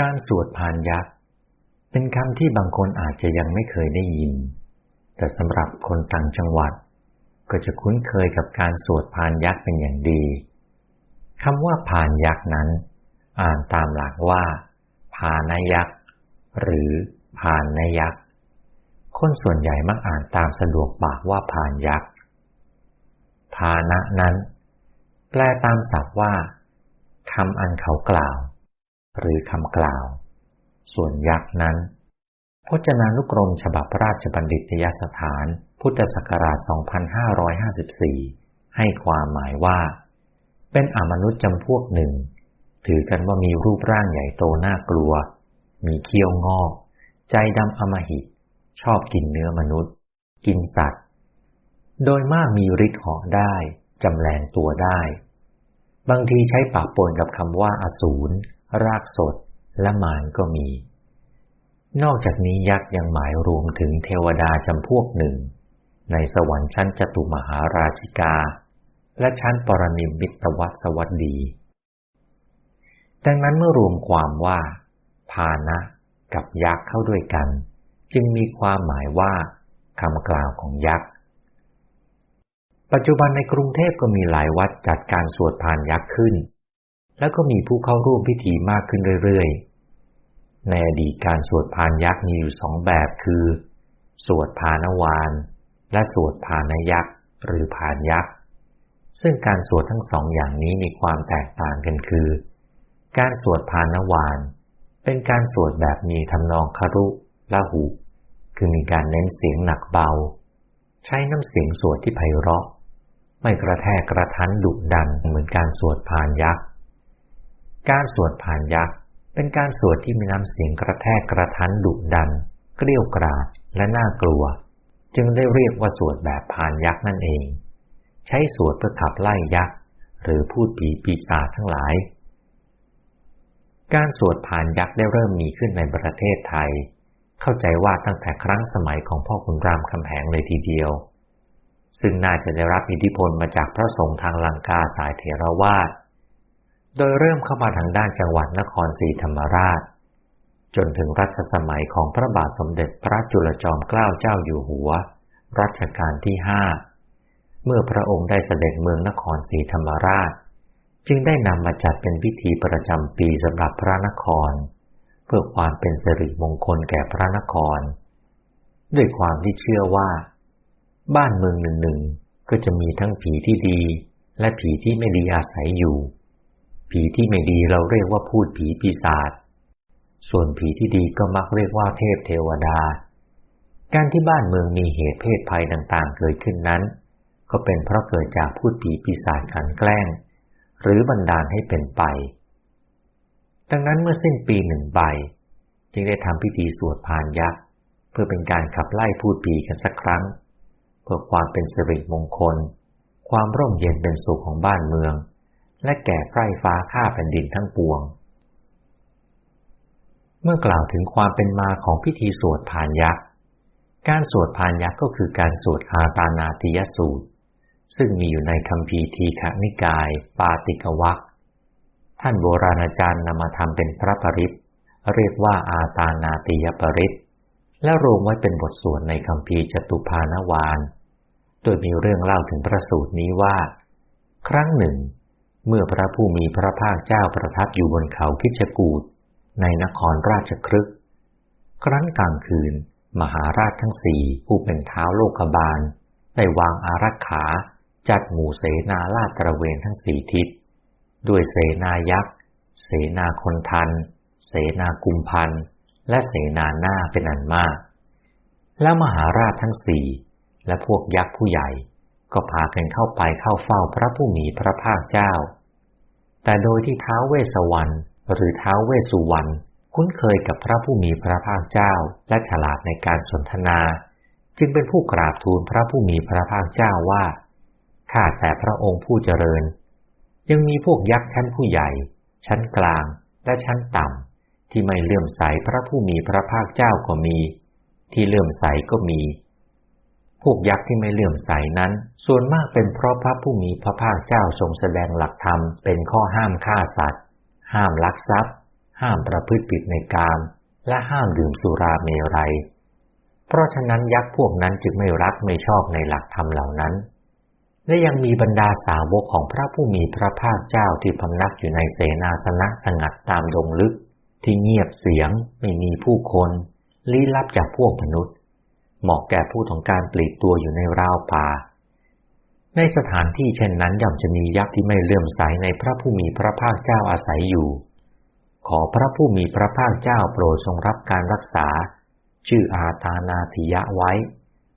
การสวดพานยักษ์ เป็นคำที่บางคนอาจจะยังไม่เคยได้ยิน แต่สำหรับคนต่างจังหวัด ก็จะคุ้นเคยกับการสวดพานยักษ์เป็นอย่างดีคำว่าพานยักษ์นั้น อ่านตามหลักว่าพานยักษ์ หรือพานนยักษ์ คนส่วนใหญ่มักอ่านตามสะดวกปากว่าพานยักษ์พานะนั้น แปลตามศัพท์ว่าคำอันเขากล่าว หรือคำกล่าว ส่วนยักษ์นั้น พจนานุกรมฉบับราชบัณฑิตยสถาน พุทธศักราช 2554 ให้ความหมายว่า เป็นอมนุษย์จำพวกหนึ่ง ถือกันว่ามีรูปร่างใหญ่โตน่ากลัว มีเขี้ยวงอก ใจดำอมหิต ชอบกินเนื้อมนุษย์ กินสัตว์ โดยมากมีฤทธิ์เหาะได้ จำแรงตัวได้บางทีใช้ปะปนกับคำว่าอสูร รากสดและมารก็มี นอกจากนี้ยักษ์ยังหมายรวมถึงเทวดาจำพวกหนึ่ง ในสวรรค์ชั้นจตุมหาราชิกา และชั้นปรนิมิตวัสวัสดี ดังนั้นเมื่อรวมความว่าพานะกับยักษ์เข้าด้วยกัน จึงมีความหมายว่าคำกล่าวของยักษ์ ปัจจุบันในกรุงเทพก็มีหลายวัดจัดการสวดพานยักษ์ขึ้น แล้วก็มีผู้เข้าร่วมพิธีมากขึ้นเรื่อยๆ ในอดีตการสวดพานยักษ์มีอยู่สองแบบคือ สวดพานวาน และสวดพานยักษ์หรือพานยักษ์ ซึ่งการสวดทั้งสองอย่างนี้มีความแตกต่างกันคือ การสวดพานวาน เป็นการสวดแบบมีทำนองคารุละหุ คือมีการเน้นเสียงหนักเบา ใช้น้ำเสียงสวดที่ไพเราะ ไม่กระแทกกระทันดุดันเหมือนการสวดพานยักษ์ การสวดผ่านยักษ์เป็นการสวดที่มีน้ำเสียงกระแทกกระทันดุดัน เกลี้ยวกราดและน่ากลัว จึงได้เรียกว่าสวดแบบผ่านยักษ์นั่นเอง ใช้สวดเพื่อขับไล่ยักษ์หรือพูดผีปีศาจทั้งหลาย การสวดผ่านยักษ์ได้เริ่มมีขึ้นในประเทศไทย เข้าใจว่าตั้งแต่ครั้งสมัยของพ่อคุณรามคำแหงเลยทีเดียว ซึ่งน่าจะได้รับอิทธิพลมาจากพระสงฆ์ทางลังกาสายเทรวาส โดยเริ่มเข้ามาทางด้านจังหวัดนครศรีธรรมราช จนถึงรัชสมัยของพระบาทสมเด็จพระจุลจอมเกล้าเจ้าอยู่หัว รัชกาลที่ห้าเมื่อพระองค์ได้เสด็จเมืองนครศรีธรรมราช จึงได้นำมาจัดเป็นพิธีประจำปีสำหรับพระนคร เพื่อความเป็นสิริมงคลแก่พระนคร ด้วยความที่เชื่อว่า บ้านเมืองหนึ่งๆก็จะมีทั้งผีที่ดีและผีที่ไม่ดีอาศัยอยู่ ผีที่ไม่ดีเราเรียกว่าพูดผีปีศาจ ส่วนผีที่ดีก็มักเรียกว่าเทพเทวดา การที่บ้านเมืองมีเหตุเพศภัยต่างๆ เกิดขึ้นนั้น ก็เป็นเพราะเกิดจากพูดผีปีศาจกันแกล้ง หรือบันดาลให้เป็นไป ดังนั้นเมื่อสิ้นปีหนึ่งใบ จึงได้ทำพิธีสวดพานยักษ์ เพื่อเป็นการขับไล่พูดผีกันสักครั้ง เพื่อความเป็นสิริมงคล ความร่มเย็นเป็นสุขของบ้านเมือง และแก่ไพร่ฟ้าข้าแผ่นดินทั้งปวง เมื่อกล่าวถึงความเป็นมาของพิธีสวดพานยักษ์ การสวดพานยักษ์ก็คือการสวดอาตานาติยสูตร ซึ่งมีอยู่ในคำพีทีฆนิกาย ปาติกวักท่านโบราณอาจารย์นำมาทำเป็นพระปริศเรียกว่าอาตานาติยปริศและรวมไว้เป็นบทสวดในคำพีจตุพานวาน โดยมีเรื่องเล่าถึงพระสูตรนี้ว่า ครั้งหนึ่ง เมื่อพระผู้มีพระภาคเจ้าประทับอยู่บนเขาคิชกูดในนครราชครึก ครั้นกลางคืน มหาราชทั้งสี่ผู้เป็นเท้าโลกบาล ได้วางอารักขาจัดหมู่เสนาลาดตระเวนทั้งสี่ทิศ ด้วยเสนายักษ์ เสนาคนทัน เสนากุมพัน และเสนาหน้าเป็นอันมาก แล้วมหาราชทั้งสี่และพวกยักษ์ผู้ใหญ่ ก็พากันเข้าไปเข้าเฝ้าพระผู้มีพระภาคเจ้า แต่โดยที่เท้าเวสวรรณหรือเท้าเวสุวรรณคุ้นเคยกับพระผู้มีพระภาคเจ้าและฉลาดในการสนทนา จึงเป็นผู้กราบทูลพระผู้มีพระภาคเจ้าว่าข้าแต่พระองค์ผู้เจริญ ยังมีพวกยักษ์ชั้นผู้ใหญ่ ชั้นกลางและชั้นต่ำที่ไม่เลื่อมใสพระผู้มีพระภาคเจ้าก็มี ที่เลื่อมใสก็มี วกยักษ์ที่ไม่เลื่อมใสนั้น ส่วนมากเป็นเพราะพระผู้มีพระภาคเจ้าทรงแสดงหลักธรรมเป็นข้อห้ามฆ่าสัตว์ ห้ามลักทรัพย์ ห้ามประพฤติผิดในกาม และห้ามดื่มสุราเมรัย เพราะฉะนั้นยักษ์พวกนั้นจึงไม่รักไม่ชอบในหลักธรรมเหล่านั้น และยังมีบรรดาสาวกของพระผู้มีพระภาคเจ้าที่พำนักอยู่ในเสนาสนะสงัดตามดงลึก ที่เงียบเสียงไม่มีผู้คนลี้ลับจากพวกมนุษย์ เหมาะแก่ผู้ของการปลีกตัวอยู่ในราวป่า ในสถานที่เช่นนั้นย่อมจะมียักษ์ที่ไม่เลื่อมใสในพระผู้มีพระภาคเจ้าอาศัยอยู่ ขอพระผู้มีพระภาคเจ้าโปรดทรงรับการรักษา ชื่ออาตานาธิยะไว้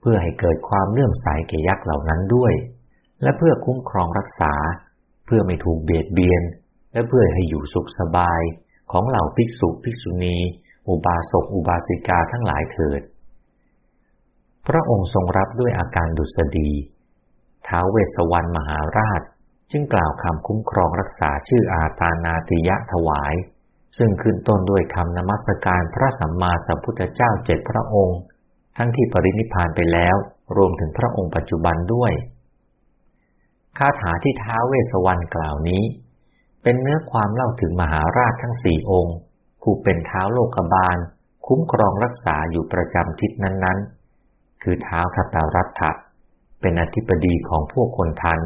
เพื่อให้เกิดความเลื่อมใสแก่ยักษ์เหล่านั้นด้วย และเพื่อคุ้มครองรักษา เพื่อไม่ถูกเบียดเบียน และเพื่อให้อยู่สุขสบายของเหล่าภิกษุภิกษุณี อุบาสกอุบาสิกาทั้งหลายเถิด พระองค์ทรงรับด้วยอาการดุษฎี ท้าวเวสวรรณมหาราช จึงกล่าวคำคุ้มครองรักษาชื่ออาตานาติยะถวาย ซึ่งขึ้นต้นด้วยคำนมัสการพระสัมมาสัมพุทธเจ้าเจ็ดพระองค์ ทั้งที่ปรินิพานไปแล้วรวมถึงพระองค์ปัจจุบันด้วยคาถาที่ท้าวเวสวรรณกล่าวนี้ เป็นเนื้อความเล่าถึงมหาราชทั้งสี่องค์ ผู้เป็นท้าวโลกบาล คุ้มครองรักษาอยู่ประจำทิศนั้นๆ คือเท้าคตารัฐะเป็นอธิปดีของพวกคนทัน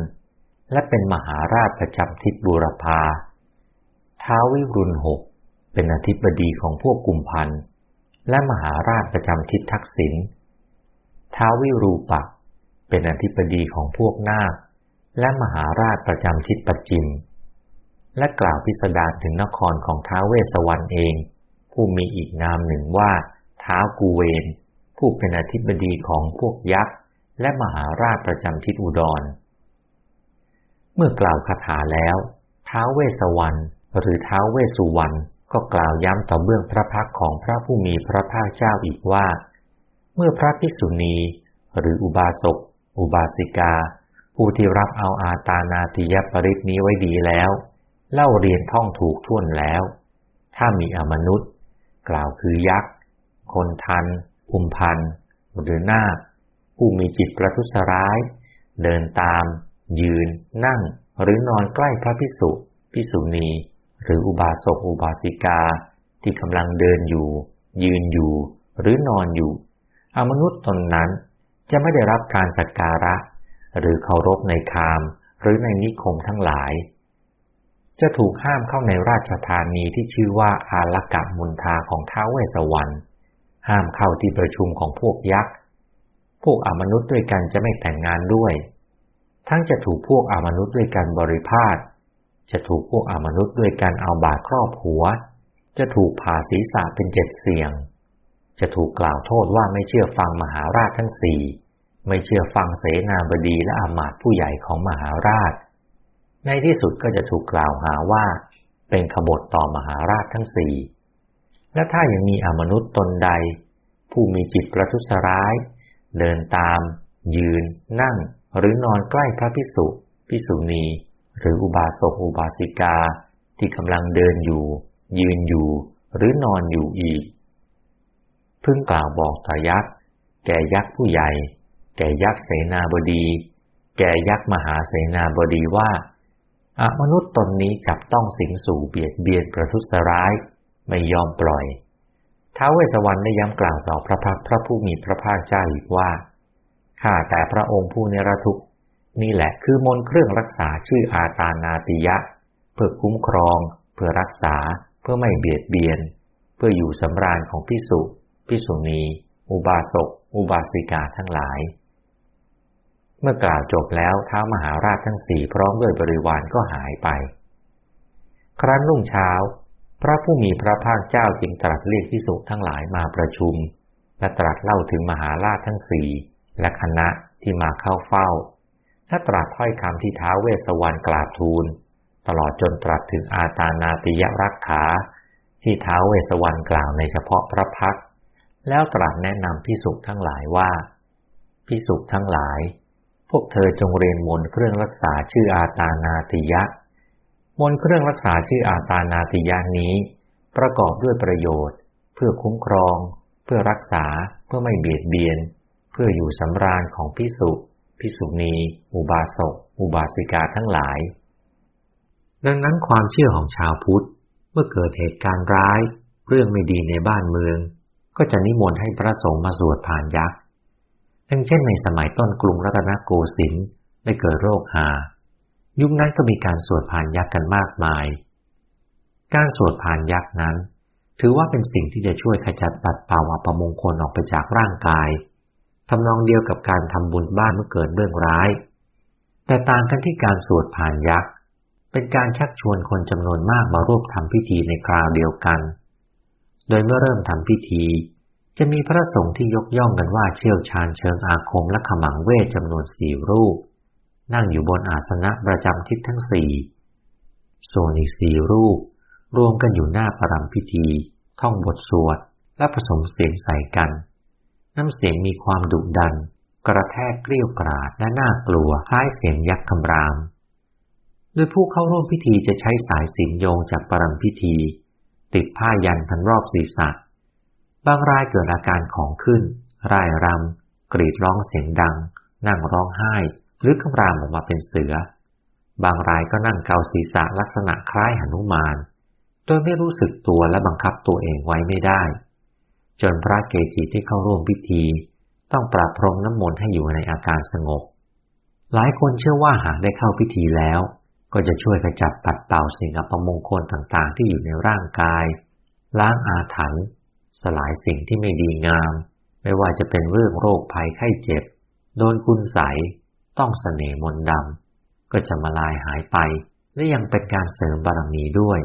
และเป็นมหาราชประจำทิศบูรพาท้าววิรุณหกเป็นอธิปดีของพวกกุมพันและมหาราชประจำทิศทักษิณท้าววิรูปะเป็นอธิปดีของพวกนาคและมหาราชประจำทิศปัจจิม และกล่าวพิสดารถึงนครของท้าวเวสวรรณเอง ผู้มีอีกนามหนึ่งว่าท้าวกูเวน ผู้เป็นอธิบดีของพวกยักษ์ และมหาราชประจำทิศอุดร เมื่อกล่าวคาถาแล้วท้าวเวสวรรณหรือท้าวเวสุวรรณก็กล่าวย้ำต่อเบื้องพระพักของพระผู้มีพระภาคเจ้าอีกว่า เมื่อพระภิกษุณี หรืออุบาสกอุบาสิกา ผู้ที่รับเอาอาตานาติยปริตนี้ไว้ดีแล้ว เล่าเรียนท่องถูกท่วนแล้ว ถ้ามีอมนุษย์ กล่าวคือยักษ์ คนทัน อุมพันหรือนาคผู้มีจิตประทุษร้าย เดินตาม ยืน นั่ง หรือนอนใกล้พระพิสุพิสุณี หรืออุบาสกอุบาสิกาที่กำลังเดินอยู่ ยืนอยู่ หรือนอนอยู่ อมนุษย์ตนนั้นจะไม่ได้รับการสักการะ หรือเคารพในคาม หรือในนิคมทั้งหลาย จะถูกห้ามเข้าในราชธานีที่ชื่อว่าอาลกะมุนทาของท้าวเวสวรรณ ห้ามเข้าที่ประชุมของพวกยักษ์ พวกอมนุษย์ด้วยกันจะไม่แต่งงานด้วย ทั้งจะถูกพวกอมนุษย์ด้วยกันบริพาท จะถูกพวกอมนุษย์ด้วยกันเอาบาดครอบหัว จะถูกผ่าศีรษะเป็นเจ็ดเสียง จะถูกกล่าวโทษว่าไม่เชื่อฟังมหาราชทั้งสี่ ไม่เชื่อฟังเสนาบดีและอามาตย์ผู้ใหญ่ของมหาราช ในที่สุดก็จะถูกกล่าวหาว่า เป็นขบฏต่อมหาราชทั้งสี่ และถ้ายังมีอมนุษย์ตนใด ผู้มีจิตประทุษร้าย เดินตาม ยืน นั่ง หรือนอนใกล้พระพิสุพิสุณี หรืออุบาสกอุบาสิกาที่กำลังเดินอยู่ ยืนอยู่ หรือนอนอยู่อีก พึ่งกล่าวบอกต่อยักษ์ แก่ยักษ์ผู้ใหญ่ แก่ยักษ์เสนาบดี แก่ยักษ์มหาเสนาบดีว่าอมนุษย์ตนนี้จับต้องสิงสู่เบียดเบียนประทุษร้าย ไม่ยอมปล่อยท้าวเวสวรรค์ได้ย้ำกล่าวต่อพระพักพระผู้มีพระภาคเจ้าอีกว่า ข้าแต่พระองค์ผู้เนรทุกนี่แหละคือมนเครื่องรักษาชื่ออาตานาติยะ เพื่อคุ้มครอง เพื่อรักษา เพื่อไม่เบียดเบียน เพื่ออยู่สำราญของพิสุพิสุณี อุบาสก อุบาสิกาทั้งหลาย เมื่อกล่าวจบแล้วท้ามหาราชทั้งสี่พร้อมด้วยบริวารก็หายไป ครั้นรุ่งเช้า พระผู้มีพระภาคเจ้าจึงตรัสเรียกพิสุทั้งหลายมาประชุม และตรัสเล่าถึงมหาราชทั้งสี่และคณะที่มาเข้าเฝ้า และตรัสถ้อยคำที่ท้าเวสวรรณกราบทูล ตลอดจนตรัสถึงอาตานาติยรักขาที่ท้าเวสวรรณกล่าวในเฉพาะพระพัก แล้วตรัสแนะนำพิสุทั้งหลายว่าพิสุทั้งหลาย พวกเธอจงเรียนมนต์เครื่องรักษาชื่ออาตานาติยะ มนเครื่องรักษาชื่ออาตานาติยะนี้ ประกอบด้วยประโยชน์ เพื่อคุ้มครอง เพื่อรักษา เพื่อไม่เบียดเบียน เพื่ออยู่สำราญของพิสุพิสุณี อุบาสก อุบาสิกาทั้งหลาย ดังนั้นความเชื่อของชาวพุทธ เมื่อเกิดเหตุการณ์ร้าย เรื่องไม่ดีในบ้านเมือง ก็จะนิมนต์ให้พระสงฆ์มาสวดผ่านยักษ์ดังเช่นในสมัยต้นกรุงรัตนโกสินทร์ได้เกิดโรคหา ยุคนั้นก็มีการสวดผ่านยักษ์กันมากมาย การสวดผ่านยักษ์นั้น ถือว่าเป็นสิ่งที่จะช่วยขจัดปัดเป่าอัปมงคลออกไปจากร่างกายทำนองเดียวกับการทำบุญบ้านเมื่อเกิดเรื่องร้าย แต่ต่างกันที่การสวดผ่านยักษ์ เป็นการชักชวนคนจำนวนมากมาร่วมทำพิธีในคราวเดียวกัน โดยเมื่อเริ่มทำพิธี จะมีพระสงฆ์ที่ยกย่องกันว่าเชี่ยวชาญเชิงอาคมและขมังเวทจำนวนสี่รูป นั่งอยู่บนอาสนะประจำทิศทั้งสี่ส่วนอีกสี่รูป รวมกันอยู่หน้าประรำพิธี ท่องบทสวด และผสมเสียงใส่กัน น้ำเสียงมีความดุดัน กระแทกเกลี้ยวกราดและน่ากลัวคล้ายเสียงยักษ์คำราม โดยผู้เข้าร่วมพิธีจะใช้สายสินโยงจากปรำพิธี ติดผ้ายันพันรอบศีรษะ บางรายเกิดอาการของขึ้น ร่ายรำกรีดร้องเสียงดัง นั่งร้องไห้ หรือคำรามออกมาเป็นเสือ บางรายก็นั่งเกาศีรษะลักษณะคล้ายหนุมาน โดยไม่รู้สึกตัวและบังคับตัวเองไว้ไม่ได้ จนพระเกจิที่เข้าร่วมพิธี ต้องปรับพรมน้ำมนต์ให้อยู่ในอาการสงบ หลายคนเชื่อว่าหากได้เข้าพิธีแล้ว ก็จะช่วยขจัดปัดเป่าสิ่งอัปมงคลต่างๆ ที่อยู่ในร่างกาย ล้างอาถรรพ์สลายสิ่งที่ไม่ดีงาม ไม่ว่าจะเป็นเรื่องโรคภัยไข้เจ็บ โดนคุณใส ต้องเสน่ห์มนดำก็จะมาลายหายไป และยังเป็นการเสริมบารมีด้วย